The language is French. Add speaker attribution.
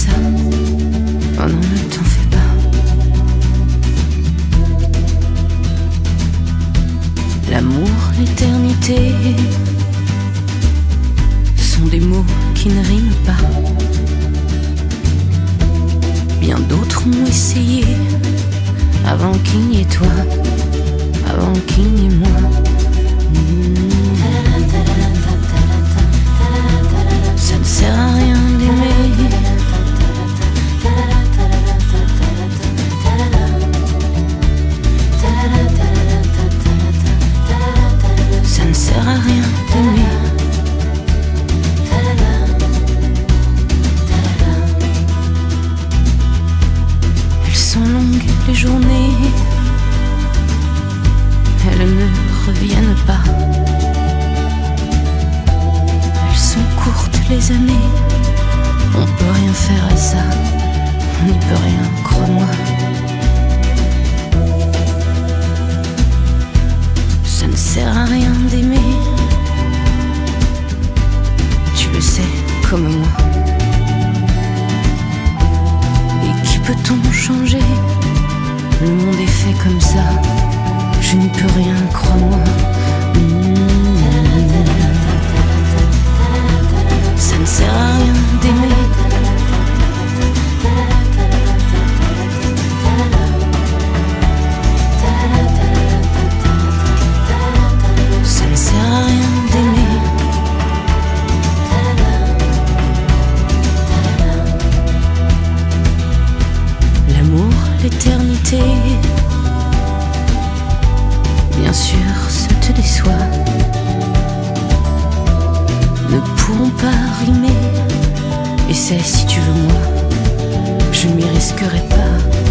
Speaker 1: ça. Oh non, ne t'en fais pas. L'amour, l'éternité sont des mots qui ne riment pas. Bien d'autres ont essayé avant qu'il n'y ait toi, avant qu'il n'y ait moi. Elles ne reviennent pas. Elles sont courtes les années. On peut rien faire à ça. On n'y peut rien, crois-moi. Ça ne sert à rien d'aimer. Tu le sais comme moi. Et qui peut-on changer? Le monde est fait comme ça. Je n'y peux rien, crois-moi. Mmh. Ça ne sert à rien d'aimer. Ça ne sert à rien d'aimer. L'amour, l'éternité, bien sûr, ça te déçoit. Ne pourront pas rimer. Essaie si tu veux, moi, je ne m'y risquerai pas.